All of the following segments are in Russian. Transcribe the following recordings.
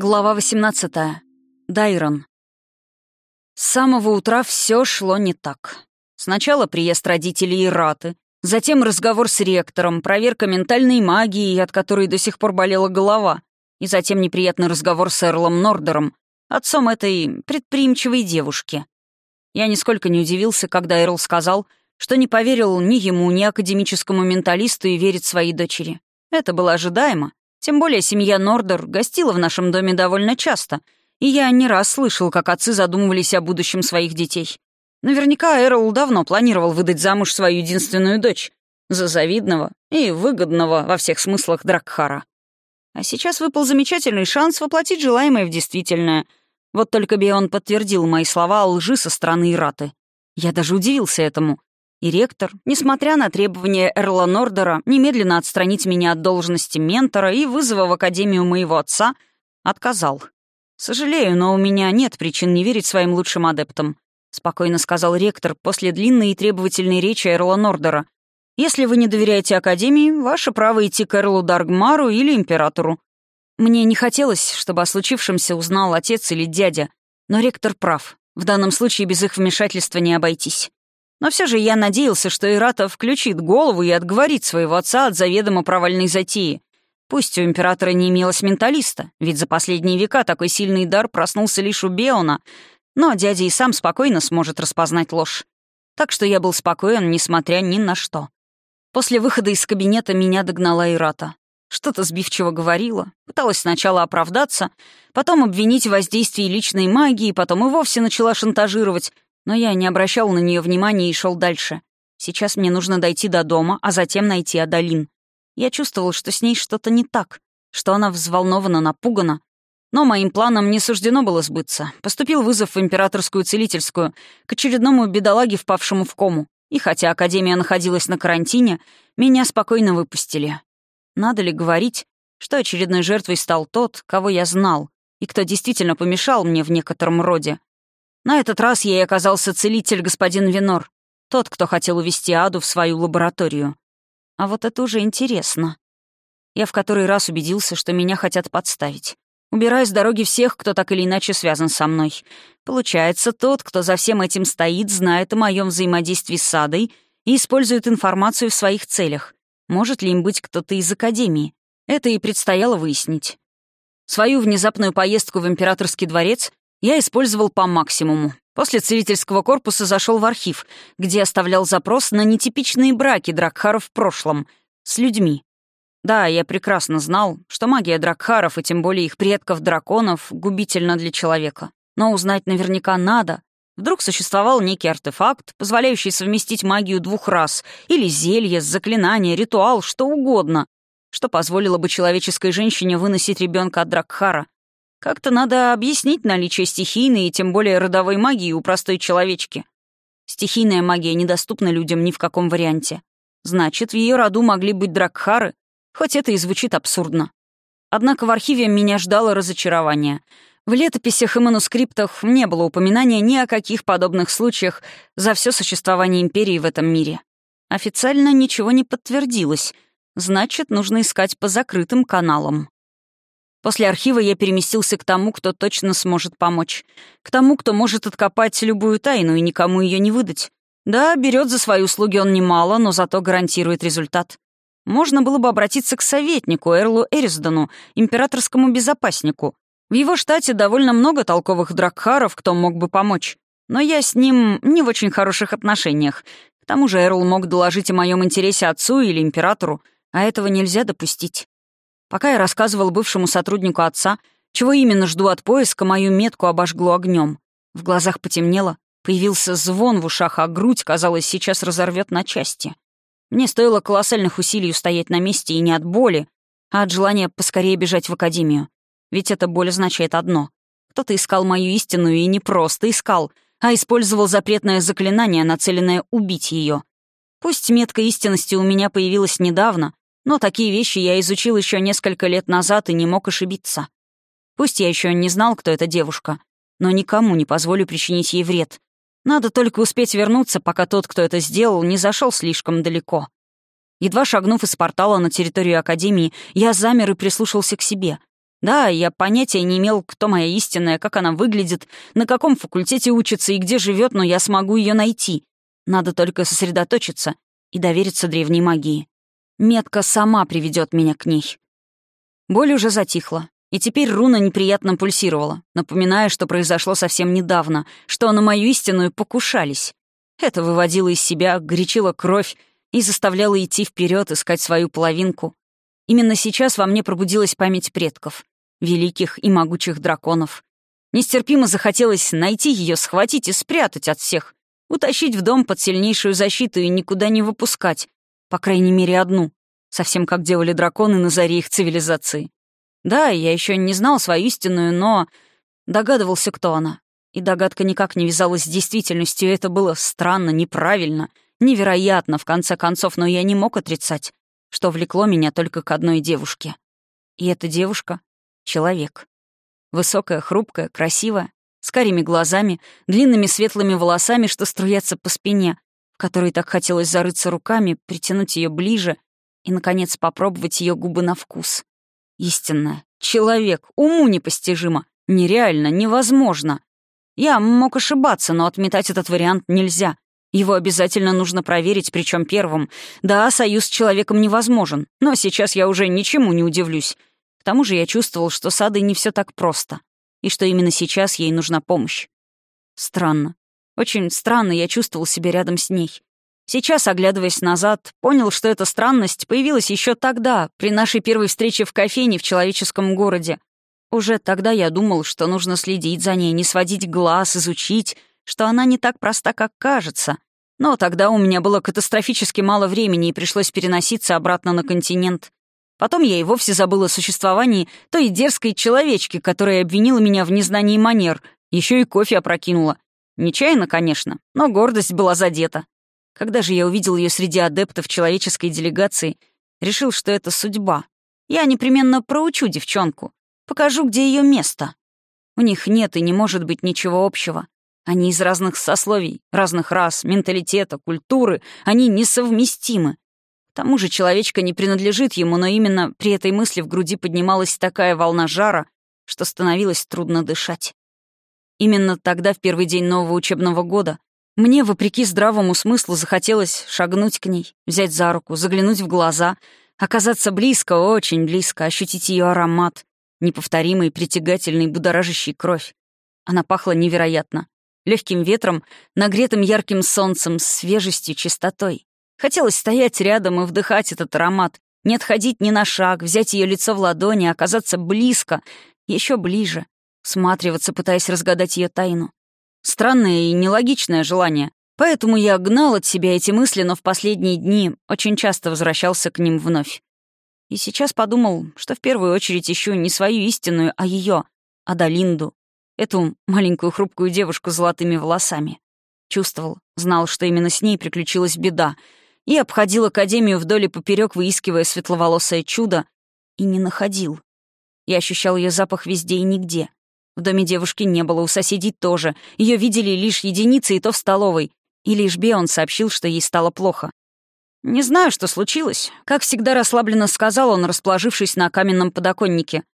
Глава 18. Дайрон. С самого утра все шло не так. Сначала приезд родителей и Раты, затем разговор с ректором, проверка ментальной магии, от которой до сих пор болела голова, и затем неприятный разговор с Эрлом Нордером, отцом этой предприимчивой девушки. Я нисколько не удивился, когда Эрл сказал, что не поверил ни ему, ни академическому менталисту и верит своей дочери. Это было ожидаемо. Тем более семья Нордер гостила в нашем доме довольно часто, и я не раз слышал, как отцы задумывались о будущем своих детей. Наверняка Эрл давно планировал выдать замуж свою единственную дочь за завидного и выгодного во всех смыслах Дракхара. А сейчас выпал замечательный шанс воплотить желаемое в действительное. Вот только Бион подтвердил мои слова о лжи со стороны Ираты. Я даже удивился этому. И ректор, несмотря на требования Эрла Нордера немедленно отстранить меня от должности ментора и вызова в академию моего отца, отказал. «Сожалею, но у меня нет причин не верить своим лучшим адептам», — спокойно сказал ректор после длинной и требовательной речи Эрла Нордера. «Если вы не доверяете Академии, ваше право идти к Эрлу Даргмару или Императору». Мне не хотелось, чтобы о случившемся узнал отец или дядя, но ректор прав. В данном случае без их вмешательства не обойтись. Но все же я надеялся, что Ирата включит голову и отговорит своего отца от заведомо провальной затеи. Пусть у императора не имелось менталиста, ведь за последние века такой сильный дар проснулся лишь у Беона, но дядя и сам спокойно сможет распознать ложь. Так что я был спокоен, несмотря ни на что. После выхода из кабинета меня догнала Ирата. Что-то сбивчиво говорила, пыталась сначала оправдаться, потом обвинить в воздействии личной магии, потом и вовсе начала шантажировать — но я не обращал на нее внимания и шел дальше. Сейчас мне нужно дойти до дома, а затем найти Адалин. Я чувствовал, что с ней что-то не так, что она взволнована, напугана. Но моим планам не суждено было сбыться. Поступил вызов в императорскую целительскую к очередному бедолаге, впавшему в кому. И хотя Академия находилась на карантине, меня спокойно выпустили. Надо ли говорить, что очередной жертвой стал тот, кого я знал, и кто действительно помешал мне в некотором роде? На этот раз ей оказался целитель господин Винор, тот, кто хотел увести Аду в свою лабораторию. А вот это уже интересно. Я в который раз убедился, что меня хотят подставить. Убирая с дороги всех, кто так или иначе связан со мной. Получается, тот, кто за всем этим стоит, знает о моем взаимодействии с Адой и использует информацию в своих целях. Может ли им быть кто-то из Академии? Это и предстояло выяснить. Свою внезапную поездку в императорский дворец я использовал по максимуму. После целительского корпуса зашел в архив, где оставлял запрос на нетипичные браки Дракхаров в прошлом с людьми. Да, я прекрасно знал, что магия Дракхаров и тем более их предков-драконов губительна для человека. Но узнать наверняка надо. Вдруг существовал некий артефакт, позволяющий совместить магию двух рас, или зелье, заклинание, ритуал, что угодно, что позволило бы человеческой женщине выносить ребенка от Дракхара, как-то надо объяснить наличие стихийной и тем более родовой магии у простой человечки. Стихийная магия недоступна людям ни в каком варианте. Значит, в ее роду могли быть дракхары, хоть это и звучит абсурдно. Однако в архиве меня ждало разочарование. В летописях и манускриптах не было упоминания ни о каких подобных случаях за все существование империи в этом мире. Официально ничего не подтвердилось, значит, нужно искать по закрытым каналам. После архива я переместился к тому, кто точно сможет помочь. К тому, кто может откопать любую тайну и никому ее не выдать. Да, берет за свои услуги он немало, но зато гарантирует результат. Можно было бы обратиться к советнику Эрлу Эрисдону, императорскому безопаснику. В его штате довольно много толковых дракхаров, кто мог бы помочь. Но я с ним не в очень хороших отношениях. К тому же Эрл мог доложить о моем интересе отцу или императору, а этого нельзя допустить. Пока я рассказывал бывшему сотруднику отца, чего именно жду от поиска, мою метку обожгло огнем. В глазах потемнело, появился звон в ушах, а грудь, казалось, сейчас разорвет на части. Мне стоило колоссальных усилий стоять на месте и не от боли, а от желания поскорее бежать в академию. Ведь эта боль означает одно. Кто-то искал мою истину и не просто искал, а использовал запретное заклинание, нацеленное убить ее. Пусть метка истинности у меня появилась недавно, но такие вещи я изучил еще несколько лет назад и не мог ошибиться. Пусть я еще не знал, кто эта девушка, но никому не позволю причинить ей вред. Надо только успеть вернуться, пока тот, кто это сделал, не зашел слишком далеко. Едва шагнув из портала на территорию Академии, я замер и прислушался к себе. Да, я понятия не имел, кто моя истинная, как она выглядит, на каком факультете учится и где живет, но я смогу ее найти. Надо только сосредоточиться и довериться древней магии. Метка сама приведет меня к ней. Боль уже затихла, и теперь руна неприятно пульсировала, напоминая, что произошло совсем недавно, что на мою истинную покушались. Это выводило из себя, горячило кровь и заставляло идти вперед, искать свою половинку. Именно сейчас во мне пробудилась память предков, великих и могучих драконов. Нестерпимо захотелось найти ее, схватить и спрятать от всех, утащить в дом под сильнейшую защиту и никуда не выпускать, по крайней мере, одну, совсем как делали драконы на заре их цивилизации. Да, я еще не знал свою истинную, но догадывался, кто она. И догадка никак не вязалась с действительностью, это было странно, неправильно, невероятно, в конце концов, но я не мог отрицать, что влекло меня только к одной девушке. И эта девушка — человек. Высокая, хрупкая, красивая, с карими глазами, длинными светлыми волосами, что струятся по спине, которой так хотелось зарыться руками, притянуть ее ближе и, наконец, попробовать ее губы на вкус. Истинная. Человек. Уму непостижимо. Нереально. Невозможно. Я мог ошибаться, но отметать этот вариант нельзя. Его обязательно нужно проверить, причем первым. Да, союз с человеком невозможен, но сейчас я уже ничему не удивлюсь. К тому же я чувствовал, что с Адой не все так просто, и что именно сейчас ей нужна помощь. Странно. Очень странно я чувствовал себя рядом с ней. Сейчас, оглядываясь назад, понял, что эта странность появилась еще тогда, при нашей первой встрече в кофейне в человеческом городе. Уже тогда я думал, что нужно следить за ней, не сводить глаз, изучить, что она не так проста, как кажется. Но тогда у меня было катастрофически мало времени и пришлось переноситься обратно на континент. Потом я и вовсе забыла о существовании той дерзкой человечки, которая обвинила меня в незнании манер, еще и кофе опрокинула. Нечаянно, конечно, но гордость была задета. Когда же я увидел ее среди адептов человеческой делегации, решил, что это судьба. Я непременно проучу девчонку, покажу, где ее место. У них нет и не может быть ничего общего. Они из разных сословий, разных рас, менталитета, культуры. Они несовместимы. К тому же человечка не принадлежит ему, но именно при этой мысли в груди поднималась такая волна жара, что становилось трудно дышать. Именно тогда, в первый день нового учебного года, мне, вопреки здравому смыслу, захотелось шагнуть к ней, взять за руку, заглянуть в глаза, оказаться близко, очень близко, ощутить ее аромат, неповторимый, притягательный, будоражащий кровь. Она пахла невероятно легким ветром, нагретым ярким солнцем, свежестью, чистотой. Хотелось стоять рядом и вдыхать этот аромат, не отходить ни на шаг, взять ее лицо в ладони, оказаться близко, еще ближе, всматриваться, пытаясь разгадать ее тайну. Странное и нелогичное желание. Поэтому я гнал от себя эти мысли, но в последние дни очень часто возвращался к ним вновь. И сейчас подумал, что в первую очередь ищу не свою истинную, а ее, Адалинду, Эту маленькую хрупкую девушку с золотыми волосами. Чувствовал, знал, что именно с ней приключилась беда, и обходил Академию вдоль и поперек, выискивая светловолосое чудо, и не находил. Я ощущал ее запах везде и нигде. В доме девушки не было, у соседей тоже. Ее видели лишь единицы, и то в столовой. И лишь Беон сообщил, что ей стало плохо. «Не знаю, что случилось», — как всегда расслабленно сказал он, расположившись на каменном подоконнике.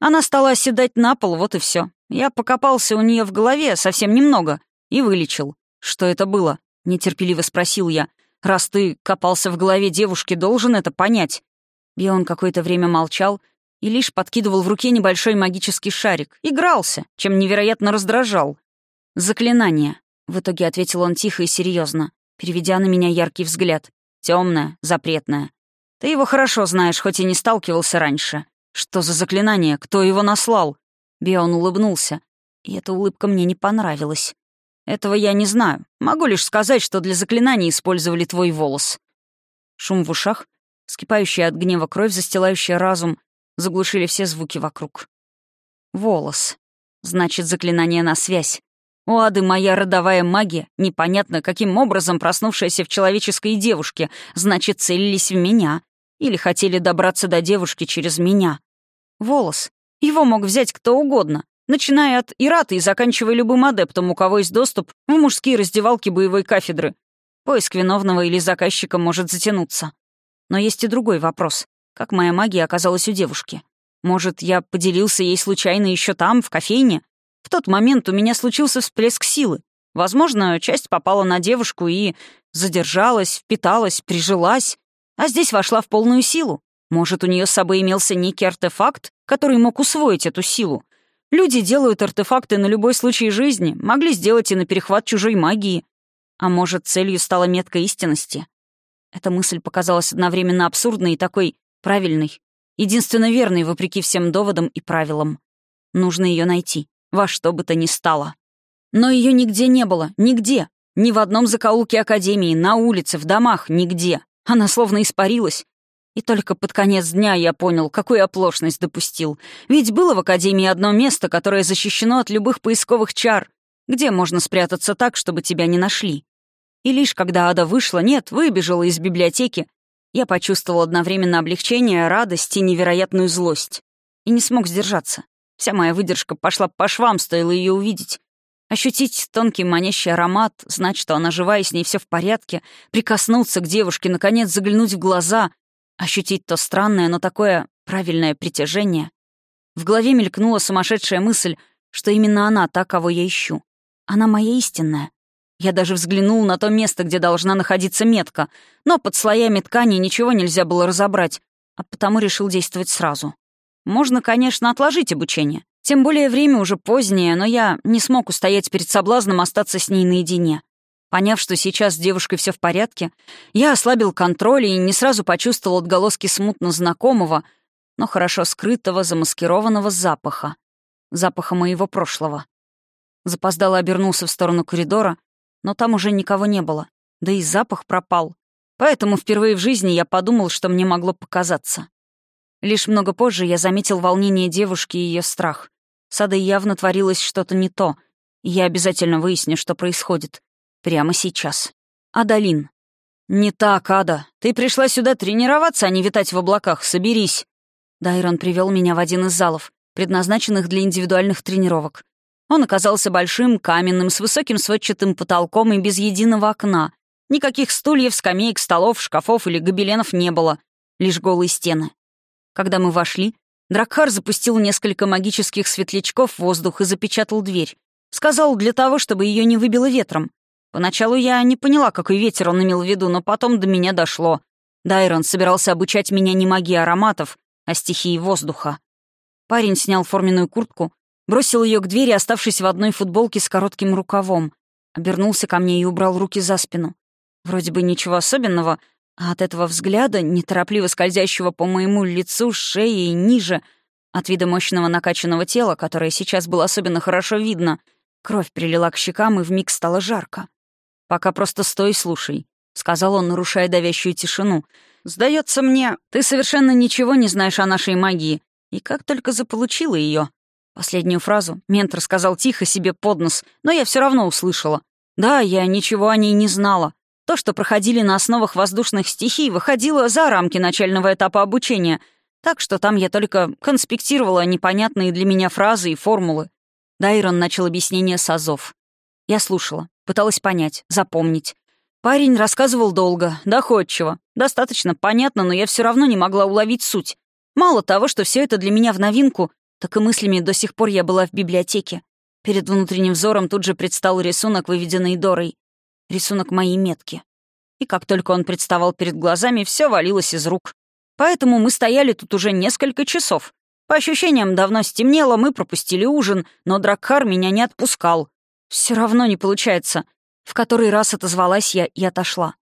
Она стала оседать на пол, вот и все. Я покопался у нее в голове совсем немного и вылечил. Что это было? Нетерпеливо спросил я. Раз ты копался в голове девушки, должен это понять. И он какое-то время молчал и лишь подкидывал в руке небольшой магический шарик. Игрался, чем невероятно раздражал. «Заклинание», — в итоге ответил он тихо и серьезно, переведя на меня яркий взгляд. Темное, запретное. Ты его хорошо знаешь, хоть и не сталкивался раньше. Что за заклинание? Кто его наслал? Бион улыбнулся, и эта улыбка мне не понравилась. «Этого я не знаю. Могу лишь сказать, что для заклинаний использовали твой волос». Шум в ушах, вскипающая от гнева кровь, застилающая разум, заглушили все звуки вокруг. «Волос. Значит, заклинание на связь. У Ады моя родовая магия, непонятно каким образом проснувшаяся в человеческой девушке, значит, целились в меня. Или хотели добраться до девушки через меня. Волос. Его мог взять кто угодно, начиная от Ираты и заканчивая любым адептом, у кого есть доступ в мужские раздевалки боевой кафедры. Поиск виновного или заказчика может затянуться. Но есть и другой вопрос. Как моя магия оказалась у девушки? Может, я поделился ей случайно еще там, в кофейне? В тот момент у меня случился всплеск силы. Возможно, часть попала на девушку и задержалась, впиталась, прижилась, а здесь вошла в полную силу. Может, у нее с собой имелся некий артефакт, который мог усвоить эту силу. Люди делают артефакты на любой случай жизни, могли сделать и на перехват чужой магии. А может, целью стала метка истинности? Эта мысль показалась одновременно абсурдной и такой правильной, единственно верной, вопреки всем доводам и правилам. Нужно ее найти, во что бы то ни стало. Но ее нигде не было, нигде. Ни в одном закоулке Академии, на улице, в домах, нигде. Она словно испарилась. И только под конец дня я понял, какую оплошность допустил. Ведь было в Академии одно место, которое защищено от любых поисковых чар, где можно спрятаться так, чтобы тебя не нашли. И лишь когда Ада вышла, нет, выбежала из библиотеки, я почувствовал одновременно облегчение, радость и невероятную злость. И не смог сдержаться. Вся моя выдержка пошла по швам, стоило ее увидеть. Ощутить тонкий манящий аромат, знать, что она жива и с ней все в порядке, прикоснуться к девушке, наконец заглянуть в глаза, ощутить то странное, но такое правильное притяжение. В голове мелькнула сумасшедшая мысль, что именно она та, кого я ищу. Она моя истинная. Я даже взглянул на то место, где должна находиться метка, но под слоями ткани ничего нельзя было разобрать, а потому решил действовать сразу. Можно, конечно, отложить обучение. Тем более время уже позднее, но я не смог устоять перед соблазном остаться с ней наедине. Поняв, что сейчас с девушкой все в порядке, я ослабил контроль и не сразу почувствовал отголоски смутно знакомого, но хорошо скрытого, замаскированного запаха. Запаха моего прошлого. Запоздало обернулся в сторону коридора, но там уже никого не было, да и запах пропал. Поэтому впервые в жизни я подумал, что мне могло показаться. Лишь много позже я заметил волнение девушки и ее страх. С Адой явно творилось что-то не то, я обязательно выясню, что происходит. Прямо сейчас. Адалин. «Не так, Ада. Ты пришла сюда тренироваться, а не витать в облаках. Соберись». Дайрон привел меня в один из залов, предназначенных для индивидуальных тренировок. Он оказался большим, каменным, с высоким сводчатым потолком и без единого окна. Никаких стульев, скамеек, столов, шкафов или гобеленов не было. Лишь голые стены. Когда мы вошли, Дракхар запустил несколько магических светлячков в воздух и запечатал дверь. Сказал для того, чтобы ее не выбило ветром. Поначалу я не поняла, какой ветер он имел в виду, но потом до меня дошло. Дайрон собирался обучать меня не магии ароматов, а стихии воздуха. Парень снял форменную куртку, Бросил ее к двери, оставшись в одной футболке с коротким рукавом. Обернулся ко мне и убрал руки за спину. Вроде бы ничего особенного, а от этого взгляда, неторопливо скользящего по моему лицу, шее и ниже, от вида мощного накачанного тела, которое сейчас было особенно хорошо видно, кровь прилила к щекам и вмиг стало жарко. «Пока просто стой и слушай», — сказал он, нарушая давящую тишину. «Сдается мне, ты совершенно ничего не знаешь о нашей магии, и как только заполучила ее, Последнюю фразу ментор сказал тихо себе под нос, но я все равно услышала. Да, я ничего о ней не знала. То, что проходили на основах воздушных стихий, выходило за рамки начального этапа обучения, так что там я только конспектировала непонятные для меня фразы и формулы. Дайрон начал объяснение с азов. Я слушала, пыталась понять, запомнить. Парень рассказывал долго, доходчиво, достаточно понятно, но я все равно не могла уловить суть. Мало того, что все это для меня в новинку, так и мыслями до сих пор я была в библиотеке. Перед внутренним взором тут же предстал рисунок, выведенный Дорой. Рисунок моей метки. И как только он представал перед глазами, все валилось из рук. Поэтому мы стояли тут уже несколько часов. По ощущениям, давно стемнело, мы пропустили ужин, но Дракхар меня не отпускал. Все равно не получается. В который раз отозвалась я и отошла.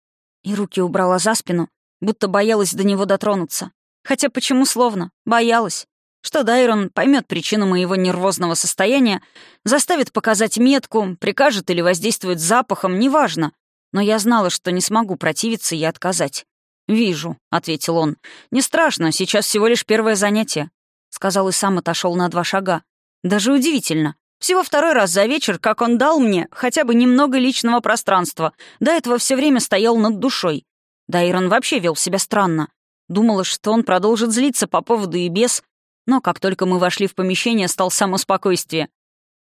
И руки убрала за спину, будто боялась до него дотронуться. Хотя почему словно? Боялась. Что Дайрон поймет причину моего нервозного состояния, заставит показать метку, прикажет или воздействует запахом, неважно. Но я знала, что не смогу противиться и отказать. «Вижу», — ответил он. «Не страшно, сейчас всего лишь первое занятие», — сказал и сам отошел на два шага. «Даже удивительно. Всего второй раз за вечер, как он дал мне хотя бы немного личного пространства. До этого все время стоял над душой. Дайрон вообще вел себя странно. Думала, что он продолжит злиться по поводу и без, но как только мы вошли в помещение, стал само спокойствие.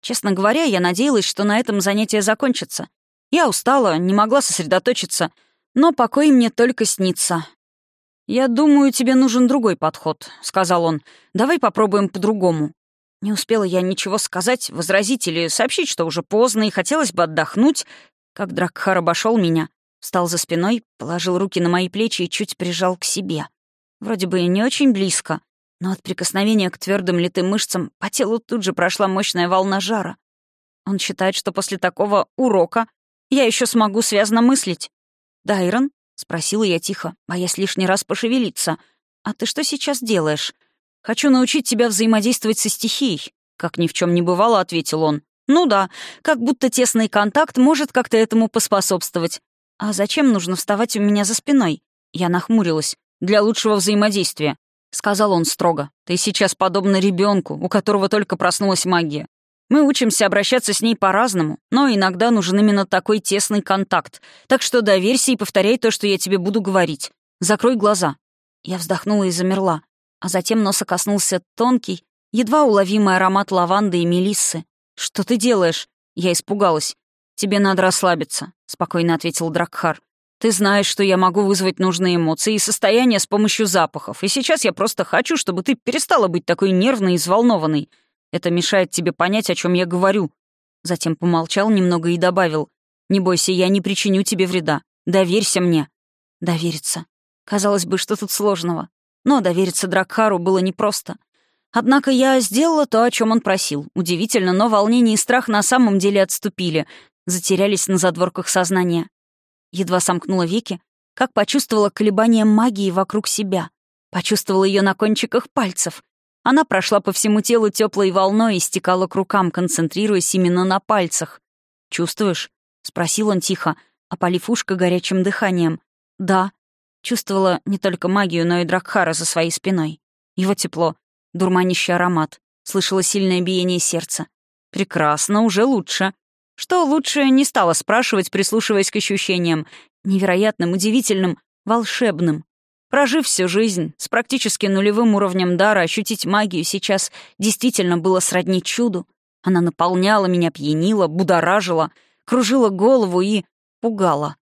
Честно говоря, я надеялась, что на этом занятие закончится. Я устала, не могла сосредоточиться, но покой мне только снится. «Я думаю, тебе нужен другой подход», — сказал он. «Давай попробуем по-другому». Не успела я ничего сказать, возразить или сообщить, что уже поздно и хотелось бы отдохнуть, как Дракхар обошел меня, встал за спиной, положил руки на мои плечи и чуть прижал к себе. Вроде бы не очень близко, но от прикосновения к твердым литым мышцам по телу тут же прошла мощная волна жара. Он считает, что после такого урока я еще смогу связно мыслить. «Дайрон?» — спросила я тихо, боясь лишний раз пошевелиться. «А ты что сейчас делаешь?» «Хочу научить тебя взаимодействовать со стихией», — как ни в чем не бывало, — ответил он. «Ну да, как будто тесный контакт может как-то этому поспособствовать. А зачем нужно вставать у меня за спиной?» Я нахмурилась. «Для лучшего взаимодействия. — сказал он строго. «Ты сейчас подобна ребенку, у которого только проснулась магия. Мы учимся обращаться с ней по-разному, но иногда нужен именно такой тесный контакт. Так что доверься и повторяй то, что я тебе буду говорить. Закрой глаза». Я вздохнула и замерла, а затем носа коснулся тонкий, едва уловимый аромат лаванды и мелиссы. «Что ты делаешь?» Я испугалась. «Тебе надо расслабиться», — спокойно ответил Дракхар. Ты знаешь, что я могу вызвать нужные эмоции и состояния с помощью запахов, и сейчас я просто хочу, чтобы ты перестала быть такой нервной и взволнованной. Это мешает тебе понять, о чем я говорю». Затем помолчал немного и добавил. «Не бойся, я не причиню тебе вреда. Доверься мне». Довериться. Казалось бы, что тут сложного. Но довериться Дракхару было непросто. Однако я сделала то, о чем он просил. Удивительно, но волнение и страх на самом деле отступили, затерялись на задворках сознания. Едва сомкнула веки, как почувствовала колебание магии вокруг себя. Почувствовала ее на кончиках пальцев. Она прошла по всему телу теплой волной и стекала к рукам, концентрируясь именно на пальцах. «Чувствуешь?» — спросил он тихо, опалив ушко горячим дыханием. «Да». Чувствовала не только магию, но и Дракхара за своей спиной. Его тепло, дурманящий аромат. Слышала сильное биение сердца. «Прекрасно, уже лучше», что лучше не стала спрашивать, прислушиваясь к ощущениям. Невероятным, удивительным, волшебным. Прожив всю жизнь, с практически нулевым уровнем дара, ощутить магию сейчас действительно было сродни чуду. Она наполняла меня, пьянила, будоражила, кружила голову и пугала.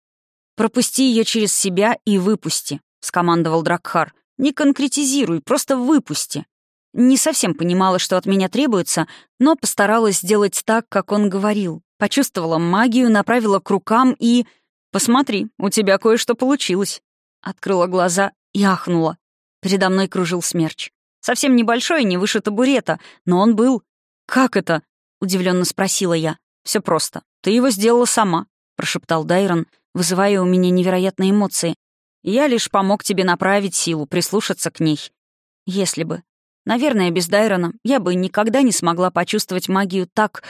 «Пропусти ее через себя и выпусти», — скомандовал Дракхар. «Не конкретизируй, просто выпусти». Не совсем понимала, что от меня требуется, но постаралась сделать так, как он говорил. Почувствовала магию, направила к рукам и... «Посмотри, у тебя кое-что получилось». Открыла глаза и ахнула. Передо мной кружил смерч. Совсем небольшой, не выше табурета, но он был... «Как это?» — удивленно спросила я. Все просто. Ты его сделала сама», — прошептал Дайрон, вызывая у меня невероятные эмоции. «Я лишь помог тебе направить силу, прислушаться к ней. Если бы. Наверное, без Дайрона я бы никогда не смогла почувствовать магию так,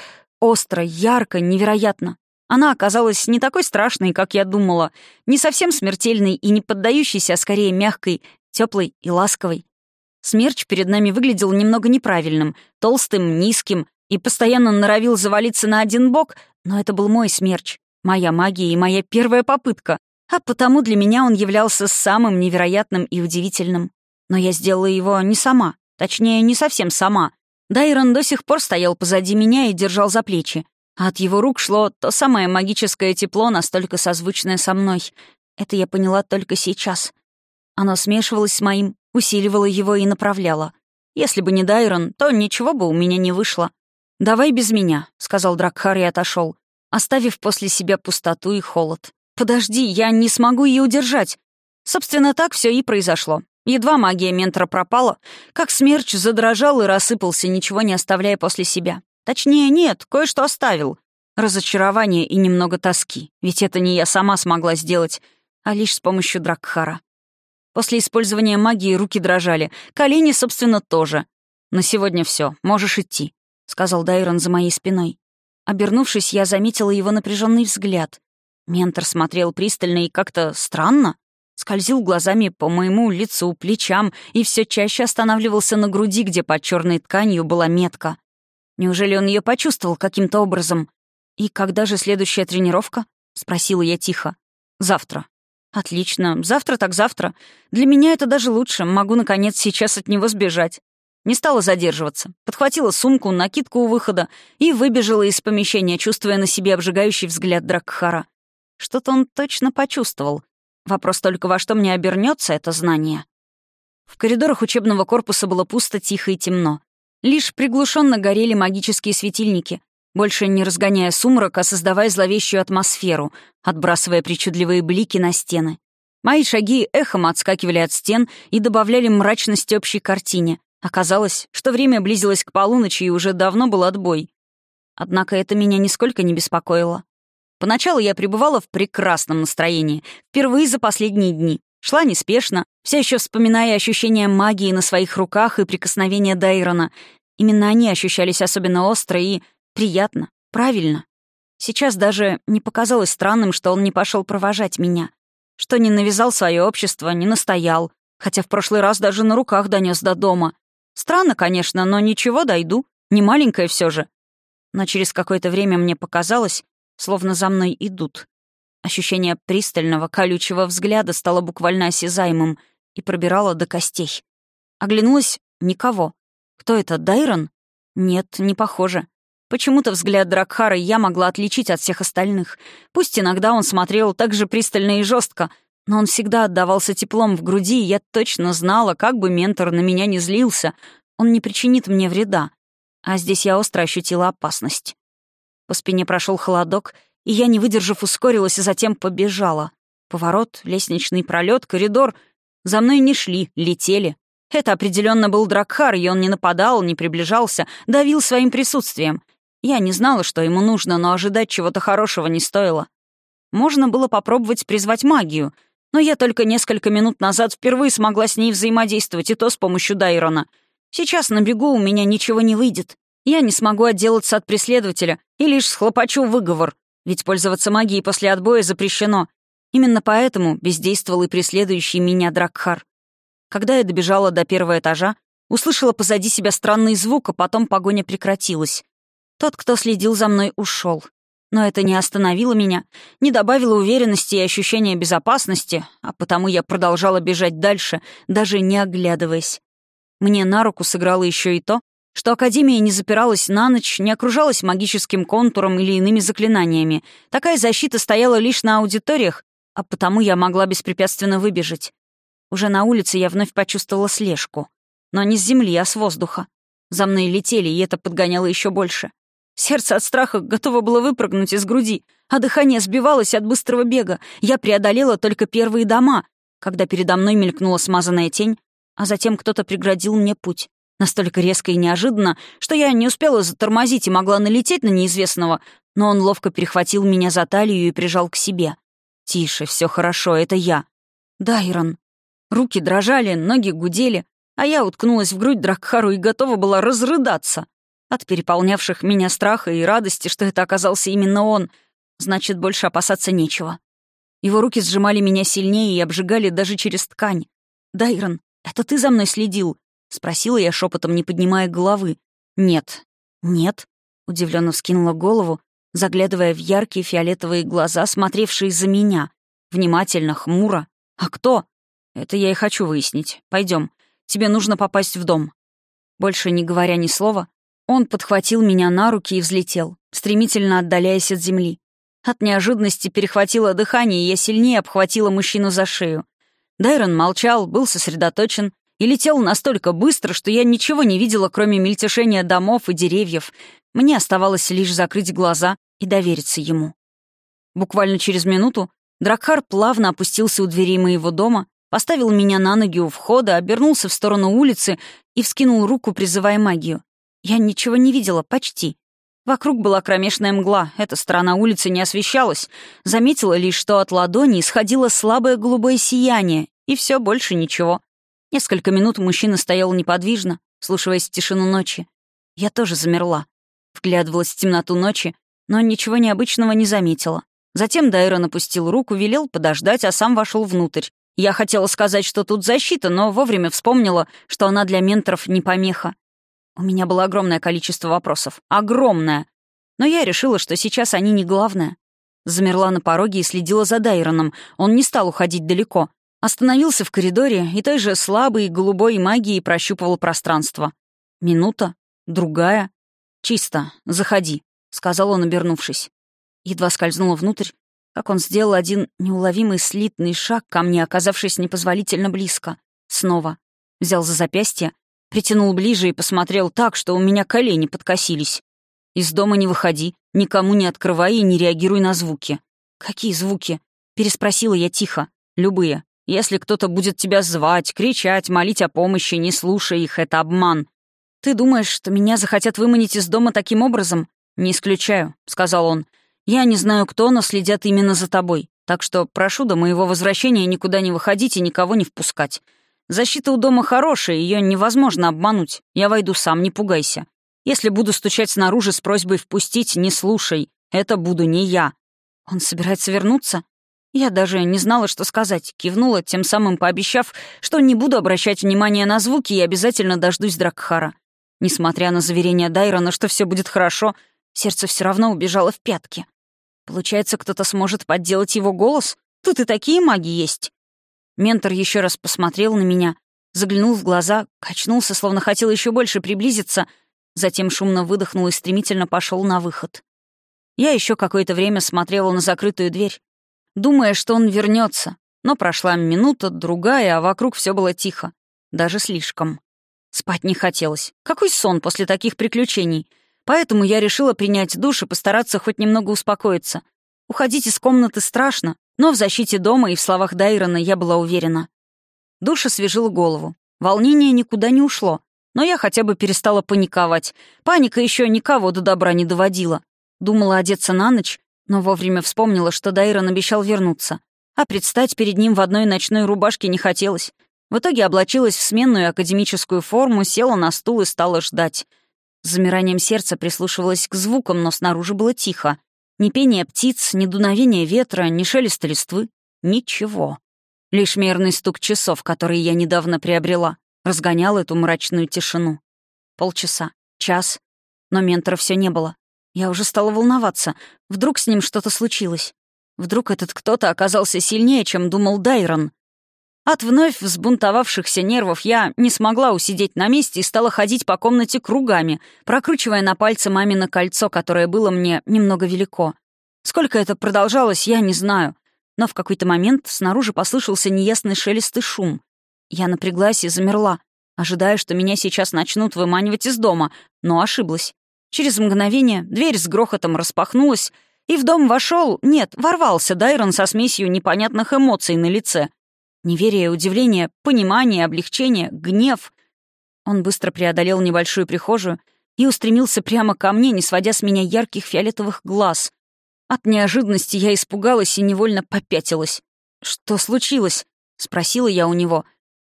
Остро, ярко, невероятно. Она оказалась не такой страшной, как я думала, не совсем смертельной и не поддающейся, а скорее мягкой, теплой и ласковой. Смерч перед нами выглядел немного неправильным, толстым, низким и постоянно норовил завалиться на один бок, но это был мой смерч, моя магия и моя первая попытка, а потому для меня он являлся самым невероятным и удивительным. Но я сделала его не сама, точнее, не совсем сама, Дайрон до сих пор стоял позади меня и держал за плечи. А от его рук шло то самое магическое тепло, настолько созвучное со мной. Это я поняла только сейчас. Оно смешивалось с моим, усиливало его и направляло. Если бы не Дайрон, то ничего бы у меня не вышло. «Давай без меня», — сказал Дракхар и отошел, оставив после себя пустоту и холод. «Подожди, я не смогу ее удержать». Собственно, так все и произошло. Едва магия ментора пропала, как смерч задрожал и рассыпался, ничего не оставляя после себя. Точнее, нет, кое-что оставил. Разочарование и немного тоски, ведь это не я сама смогла сделать, а лишь с помощью Дракхара. После использования магии руки дрожали, колени, собственно, тоже. «На сегодня все, можешь идти», — сказал Дайрон за моей спиной. Обернувшись, я заметила его напряженный взгляд. Ментор смотрел пристально и как-то странно скользил глазами по моему лицу, плечам и все чаще останавливался на груди, где под черной тканью была метка. Неужели он ее почувствовал каким-то образом? «И когда же следующая тренировка?» — спросила я тихо. «Завтра». «Отлично. Завтра так завтра. Для меня это даже лучше. Могу, наконец, сейчас от него сбежать». Не стала задерживаться. Подхватила сумку, накидку у выхода и выбежала из помещения, чувствуя на себе обжигающий взгляд Дракхара. Что-то он точно почувствовал. Вопрос только, во что мне обернется это знание. В коридорах учебного корпуса было пусто, тихо и темно. Лишь приглушенно горели магические светильники, больше не разгоняя сумрак, а создавая зловещую атмосферу, отбрасывая причудливые блики на стены. Мои шаги эхом отскакивали от стен и добавляли мрачность общей картине. Оказалось, что время близилось к полуночи и уже давно был отбой. Однако это меня нисколько не беспокоило. Поначалу я пребывала в прекрасном настроении, впервые за последние дни. Шла неспешно, все еще вспоминая ощущения магии на своих руках и прикосновения Дайрона. Именно они ощущались особенно остро и приятно, правильно. Сейчас даже не показалось странным, что он не пошел провожать меня что не навязал свое общество, не настоял, хотя в прошлый раз даже на руках донес до дома. Странно, конечно, но ничего, дойду, не маленькая все же. Но через какое-то время мне показалось, словно за мной идут. Ощущение пристального, колючего взгляда стало буквально осязаемым и пробирало до костей. Оглянулась — никого. Кто это, Дайрон? Нет, не похоже. Почему-то взгляд Дракхара я могла отличить от всех остальных. Пусть иногда он смотрел так же пристально и жестко, но он всегда отдавался теплом в груди, и я точно знала, как бы ментор на меня не злился, он не причинит мне вреда. А здесь я остро ощутила опасность. По спине прошел холодок, и я, не выдержав, ускорилась и затем побежала. Поворот, лестничный пролет, коридор. За мной не шли, летели. Это определенно был Дракхар, и он не нападал, не приближался, давил своим присутствием — я не знала, что ему нужно, но ожидать чего-то хорошего не стоило. Можно было попробовать призвать магию, но я только несколько минут назад впервые смогла с ней взаимодействовать, и то с помощью Дайрона. Сейчас на бегу у меня ничего не выйдет. Я не смогу отделаться от преследователя и лишь схлопочу выговор, ведь пользоваться магией после отбоя запрещено. Именно поэтому бездействовал и преследующий меня Дракхар. Когда я добежала до первого этажа, услышала позади себя странный звук, а потом погоня прекратилась. Тот, кто следил за мной, ушел. Но это не остановило меня, не добавило уверенности и ощущения безопасности, а потому я продолжала бежать дальше, даже не оглядываясь. Мне на руку сыграло еще и то, что Академия не запиралась на ночь, не окружалась магическим контуром или иными заклинаниями. Такая защита стояла лишь на аудиториях, а потому я могла беспрепятственно выбежать. Уже на улице я вновь почувствовала слежку. Но не с земли, а с воздуха. За мной летели, и это подгоняло еще больше. Сердце от страха готово было выпрыгнуть из груди, а дыхание сбивалось от быстрого бега. Я преодолела только первые дома, когда передо мной мелькнула смазанная тень, а затем кто-то преградил мне путь. Настолько резко и неожиданно, что я не успела затормозить и могла налететь на неизвестного, но он ловко перехватил меня за талию и прижал к себе. «Тише, все хорошо, это я». «Дайрон». Руки дрожали, ноги гудели, а я уткнулась в грудь Дракхару и готова была разрыдаться. От переполнявших меня страха и радости, что это оказался именно он, значит, больше опасаться нечего. Его руки сжимали меня сильнее и обжигали даже через ткань. «Дайрон, это ты за мной следил?» — спросила я шепотом, не поднимая головы. «Нет». «Нет?» — удивленно вскинула голову, заглядывая в яркие фиолетовые глаза, смотревшие за меня. Внимательно, хмуро. «А кто?» «Это я и хочу выяснить. Пойдем. Тебе нужно попасть в дом». Больше не говоря ни слова, он подхватил меня на руки и взлетел, стремительно отдаляясь от земли. От неожиданности перехватило дыхание, и я сильнее обхватила мужчину за шею. Дайрон молчал, был сосредоточен и летел настолько быстро, что я ничего не видела, кроме мельтешения домов и деревьев. Мне оставалось лишь закрыть глаза и довериться ему. Буквально через минуту Дракхар плавно опустился у дверей моего дома, поставил меня на ноги у входа, обернулся в сторону улицы и вскинул руку, призывая магию. Я ничего не видела, почти. Вокруг была кромешная мгла, эта сторона улицы не освещалась. Заметила лишь, что от ладони исходило слабое голубое сияние, и все больше ничего. Несколько минут мужчина стоял неподвижно, слушаясь в тишину ночи. Я тоже замерла. Вглядывалась в темноту ночи, но ничего необычного не заметила. Затем Дайрон опустил руку, велел подождать, а сам вошел внутрь. Я хотела сказать, что тут защита, но вовремя вспомнила, что она для менторов не помеха. У меня было огромное количество вопросов. Огромное! Но я решила, что сейчас они не главное. Замерла на пороге и следила за Дайроном. Он не стал уходить далеко. Остановился в коридоре и той же слабой голубой магией прощупывал пространство. Минута, другая. «Чисто, заходи», — сказал он, обернувшись. Едва скользнула внутрь, как он сделал один неуловимый слитный шаг ко мне, оказавшись непозволительно близко. Снова. Взял за запястье, притянул ближе и посмотрел так, что у меня колени подкосились. «Из дома не выходи, никому не открывай и не реагируй на звуки». «Какие звуки?» — переспросила я тихо. «Любые. Если кто-то будет тебя звать, кричать, молить о помощи, не слушай их, это обман. Ты думаешь, что меня захотят выманить из дома таким образом? Не исключаю», — сказал он. «Я не знаю, кто, но следят именно за тобой. Так что прошу до моего возвращения никуда не выходить и никого не впускать. Защита у дома хорошая, ее невозможно обмануть. Я войду сам, не пугайся. Если буду стучать снаружи с просьбой впустить, не слушай. Это буду не я». «Он собирается вернуться?» Я даже не знала, что сказать, кивнула, тем самым пообещав, что не буду обращать внимания на звуки и обязательно дождусь Дракхара. Несмотря на заверение Дайрона, что все будет хорошо, сердце все равно убежало в пятки. Получается, кто-то сможет подделать его голос? Тут и такие маги есть. Ментор еще раз посмотрел на меня, заглянул в глаза, качнулся, словно хотел еще больше приблизиться, затем шумно выдохнул и стремительно пошел на выход. Я еще какое-то время смотрела на закрытую дверь, думая, что он вернется. Но прошла минута, другая, а вокруг все было тихо. Даже слишком. Спать не хотелось. Какой сон после таких приключений? Поэтому я решила принять душ и постараться хоть немного успокоиться. Уходить из комнаты страшно, но в защите дома и в словах Дайрона я была уверена. Душ освежил голову. Волнение никуда не ушло, но я хотя бы перестала паниковать. Паника еще никого до добра не доводила. Думала одеться на ночь, но вовремя вспомнила, что Дайрон обещал вернуться. А предстать перед ним в одной ночной рубашке не хотелось. В итоге облачилась в сменную академическую форму, села на стул и стала ждать. С замиранием сердца прислушивалась к звукам, но снаружи было тихо. Ни пение птиц, ни дуновение ветра, ни шелеста листвы. Ничего. Лишь мерный стук часов, которые я недавно приобрела, разгонял эту мрачную тишину. Полчаса, час, но ментора все не было. Я уже стала волноваться. Вдруг с ним что-то случилось. Вдруг этот кто-то оказался сильнее, чем думал Дайрон. От вновь взбунтовавшихся нервов я не смогла усидеть на месте и стала ходить по комнате кругами, прокручивая на пальце мамино кольцо, которое было мне немного велико. Сколько это продолжалось, я не знаю. Но в какой-то момент снаружи послышался неясный шелест шум. Я напряглась и замерла, ожидая, что меня сейчас начнут выманивать из дома, но ошиблась. Через мгновение дверь с грохотом распахнулась, и в дом вошел, нет, ворвался Дайрон со смесью непонятных эмоций на лице. Неверие, удивление, понимание, облегчение, гнев. Он быстро преодолел небольшую прихожую и устремился прямо ко мне, не сводя с меня ярких фиолетовых глаз. От неожиданности я испугалась и невольно попятилась. «Что случилось?» — спросила я у него.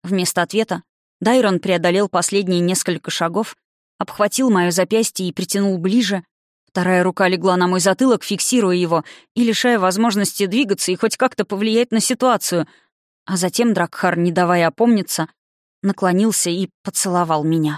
Вместо ответа Дайрон преодолел последние несколько шагов обхватил мое запястье и притянул ближе. Вторая рука легла на мой затылок, фиксируя его и лишая возможности двигаться и хоть как-то повлиять на ситуацию. А затем Дракхар, не давая опомниться, наклонился и поцеловал меня.